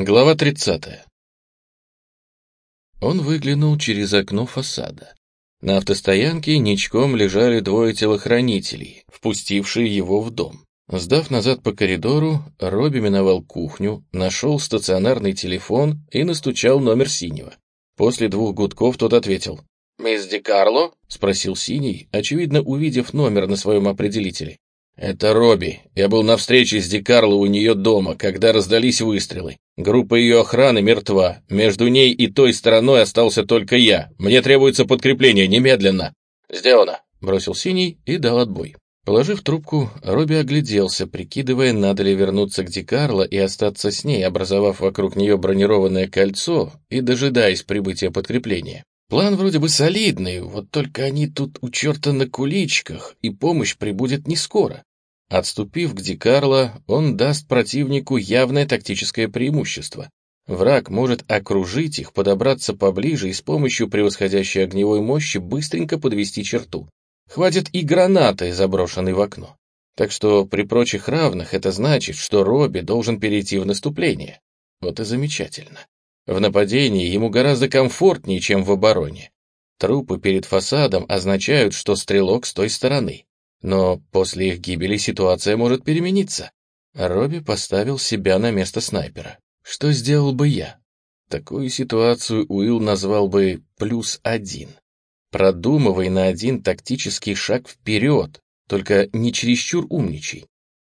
Глава 30. Он выглянул через окно фасада. На автостоянке ничком лежали двое телохранителей, впустившие его в дом. Сдав назад по коридору, Робби миновал кухню, нашел стационарный телефон и настучал номер Синего. После двух гудков тот ответил. «Мисс Ди Карло?» — спросил Синий, очевидно, увидев номер на своем определителе. «Это Робби. Я был на встрече с Ди Карло у нее дома, когда раздались выстрелы. Группа ее охраны мертва. Между ней и той стороной остался только я. Мне требуется подкрепление немедленно». «Сделано», — бросил Синий и дал отбой. Положив трубку, Робби огляделся, прикидывая, надо ли вернуться к Ди Карло и остаться с ней, образовав вокруг нее бронированное кольцо и дожидаясь прибытия подкрепления. План вроде бы солидный, вот только они тут у черта на куличках, и помощь прибудет не скоро. Отступив к Дикарло, он даст противнику явное тактическое преимущество. Враг может окружить их, подобраться поближе и с помощью превосходящей огневой мощи быстренько подвести черту. Хватит и гранаты, заброшенной в окно. Так что при прочих равных это значит, что Робби должен перейти в наступление. Вот и замечательно. В нападении ему гораздо комфортнее, чем в обороне. Трупы перед фасадом означают, что стрелок с той стороны. Но после их гибели ситуация может перемениться. Робби поставил себя на место снайпера. Что сделал бы я? Такую ситуацию Уилл назвал бы «плюс один». Продумывай на один тактический шаг вперед, только не чересчур умничай.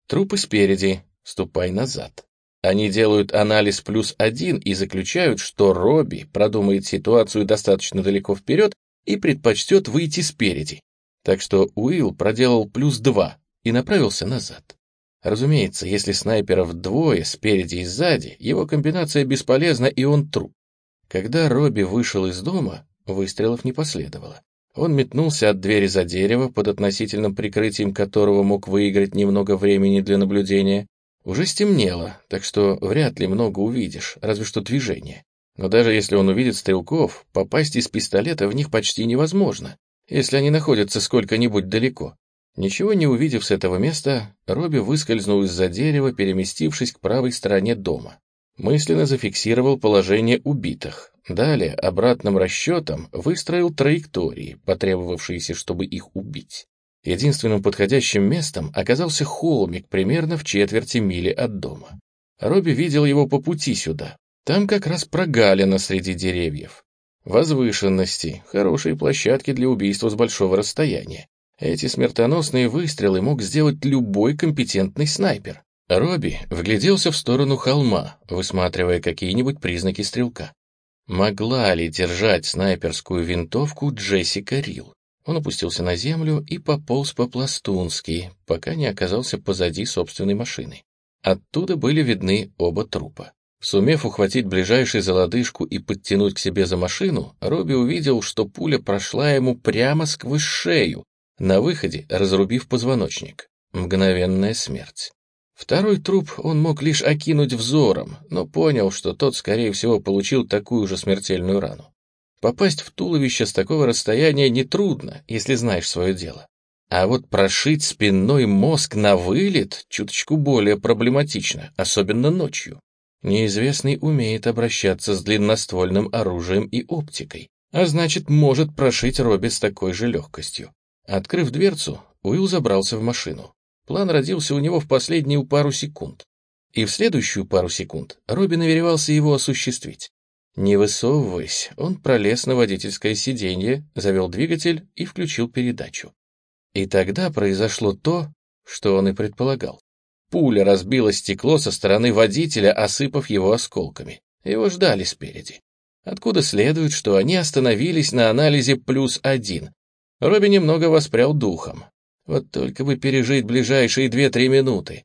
Трупы спереди, ступай назад. Они делают анализ плюс один и заключают, что Робби продумает ситуацию достаточно далеко вперед и предпочтет выйти спереди. Так что Уилл проделал плюс два и направился назад. Разумеется, если снайперов двое, спереди и сзади, его комбинация бесполезна и он труп. Когда Робби вышел из дома, выстрелов не последовало. Он метнулся от двери за дерево, под относительным прикрытием которого мог выиграть немного времени для наблюдения. Уже стемнело, так что вряд ли много увидишь, разве что движение. Но даже если он увидит стрелков, попасть из пистолета в них почти невозможно если они находятся сколько-нибудь далеко. Ничего не увидев с этого места, Робби выскользнул из-за дерева, переместившись к правой стороне дома. Мысленно зафиксировал положение убитых. Далее, обратным расчетом, выстроил траектории, потребовавшиеся, чтобы их убить. Единственным подходящим местом оказался холмик примерно в четверти мили от дома. Робби видел его по пути сюда. Там как раз прогалина среди деревьев. Возвышенности, хорошие площадки для убийства с большого расстояния. Эти смертоносные выстрелы мог сделать любой компетентный снайпер. Робби вгляделся в сторону холма, высматривая какие-нибудь признаки стрелка. Могла ли держать снайперскую винтовку Джессика Рил? Он опустился на землю и пополз по-пластунски, пока не оказался позади собственной машины. Оттуда были видны оба трупа. Сумев ухватить ближайший за лодыжку и подтянуть к себе за машину, Робби увидел, что пуля прошла ему прямо сквозь шею, на выходе разрубив позвоночник. Мгновенная смерть. Второй труп он мог лишь окинуть взором, но понял, что тот, скорее всего, получил такую же смертельную рану. Попасть в туловище с такого расстояния нетрудно, если знаешь свое дело. А вот прошить спинной мозг на вылет чуточку более проблематично, особенно ночью. Неизвестный умеет обращаться с длинноствольным оружием и оптикой, а значит, может прошить Робби с такой же легкостью. Открыв дверцу, Уилл забрался в машину. План родился у него в последнюю пару секунд. И в следующую пару секунд Робби намеревался его осуществить. Не высовываясь, он пролез на водительское сиденье, завел двигатель и включил передачу. И тогда произошло то, что он и предполагал. Пуля разбила стекло со стороны водителя, осыпав его осколками. Его ждали спереди. Откуда следует, что они остановились на анализе плюс один. Робби немного воспрял духом. Вот только бы пережить ближайшие две-три минуты.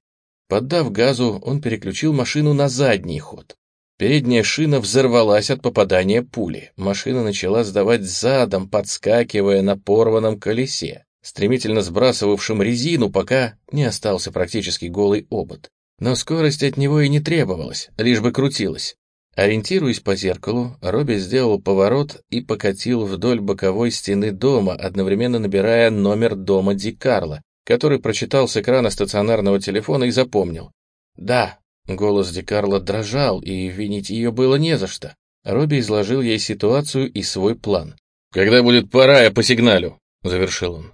Поддав газу, он переключил машину на задний ход. Передняя шина взорвалась от попадания пули. Машина начала сдавать задом, подскакивая на порванном колесе стремительно сбрасывавшим резину, пока не остался практически голый обод. Но скорость от него и не требовалась, лишь бы крутилась. Ориентируясь по зеркалу, Робби сделал поворот и покатил вдоль боковой стены дома, одновременно набирая номер дома Ди Карло, который прочитал с экрана стационарного телефона и запомнил. «Да, Голос Декарла дрожал, и винить ее было не за что. Робби изложил ей ситуацию и свой план. «Когда будет пора, я посигналю», — завершил он.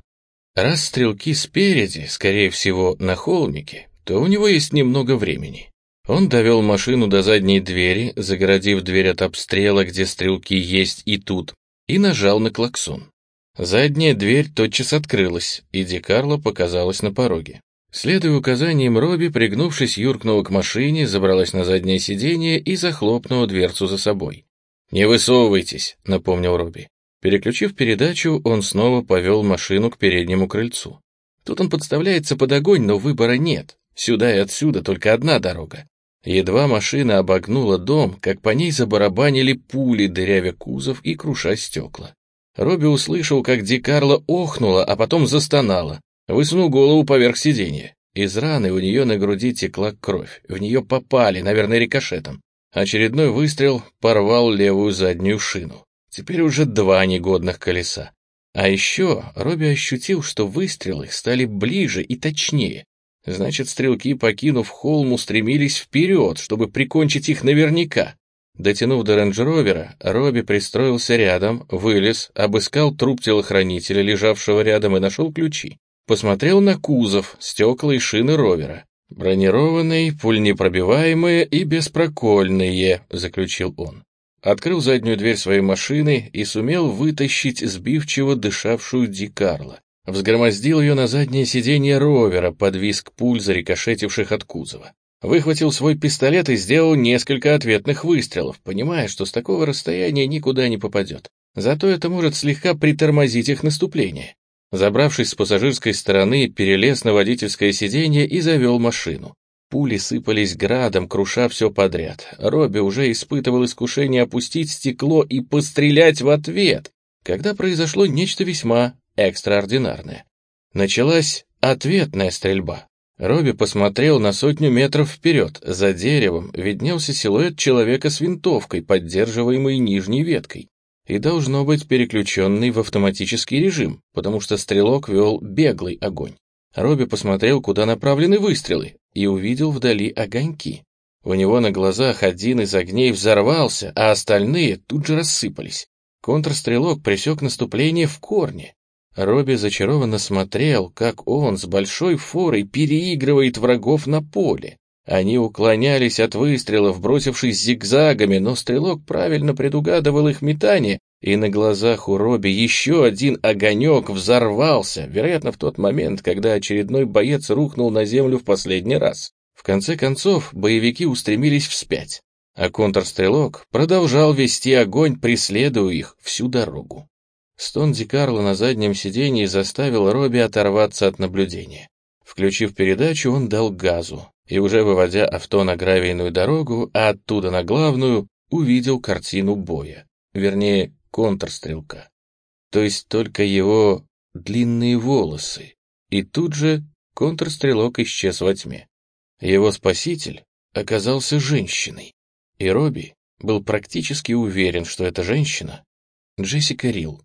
Раз стрелки спереди, скорее всего, на холмике, то у него есть немного времени. Он довел машину до задней двери, загородив дверь от обстрела, где стрелки есть и тут, и нажал на клаксон. Задняя дверь тотчас открылась, и Декарло показалась на пороге. Следуя указаниям Робби, пригнувшись, юркнула к машине, забралась на заднее сиденье и захлопнула дверцу за собой. «Не высовывайтесь», — напомнил Робби. Переключив передачу, он снова повел машину к переднему крыльцу. Тут он подставляется под огонь, но выбора нет. Сюда и отсюда только одна дорога. Едва машина обогнула дом, как по ней забарабанили пули, дырявя кузов и круша стекла. Робби услышал, как Ди Карло охнула, а потом застонала. Высунул голову поверх сиденья. Из раны у нее на груди текла кровь. В нее попали, наверное, рикошетом. Очередной выстрел порвал левую заднюю шину. Теперь уже два негодных колеса. А еще Робби ощутил, что выстрелы стали ближе и точнее. Значит, стрелки, покинув холм, устремились вперед, чтобы прикончить их наверняка. Дотянув до рейндж-ровера, Робби пристроился рядом, вылез, обыскал труп телохранителя, лежавшего рядом, и нашел ключи. Посмотрел на кузов, стекла и шины ровера. «Бронированный, пульнепробиваемые и беспрокольные», — заключил он. Открыл заднюю дверь своей машины и сумел вытащить сбивчиво дышавшую Ди Карло. Взгромоздил ее на заднее сиденье ровера под виск пуль, зарикошетивших от кузова. Выхватил свой пистолет и сделал несколько ответных выстрелов, понимая, что с такого расстояния никуда не попадет. Зато это может слегка притормозить их наступление. Забравшись с пассажирской стороны, перелез на водительское сиденье и завел машину. Пули сыпались градом, круша все подряд. Робби уже испытывал искушение опустить стекло и пострелять в ответ, когда произошло нечто весьма экстраординарное. Началась ответная стрельба. Робби посмотрел на сотню метров вперед. За деревом виднелся силуэт человека с винтовкой, поддерживаемой нижней веткой, и должно быть переключенный в автоматический режим, потому что стрелок вел беглый огонь. Робби посмотрел, куда направлены выстрелы, и увидел вдали огоньки. У него на глазах один из огней взорвался, а остальные тут же рассыпались. Контрстрелок пресек наступление в корне. Робби зачарованно смотрел, как он с большой форой переигрывает врагов на поле. Они уклонялись от выстрелов, бросившись зигзагами, но стрелок правильно предугадывал их метание, и на глазах у Робби еще один огонек взорвался, вероятно, в тот момент, когда очередной боец рухнул на землю в последний раз. В конце концов, боевики устремились вспять, а контрстрелок продолжал вести огонь, преследуя их всю дорогу. Стон Ди на заднем сиденье заставил Робби оторваться от наблюдения. Включив передачу, он дал газу, и уже выводя авто на гравийную дорогу, а оттуда на главную, увидел картину боя, вернее, контрстрелка. То есть только его длинные волосы, и тут же контрстрелок исчез во тьме. Его спаситель оказался женщиной, и Робби был практически уверен, что эта женщина — Джессика Рилл.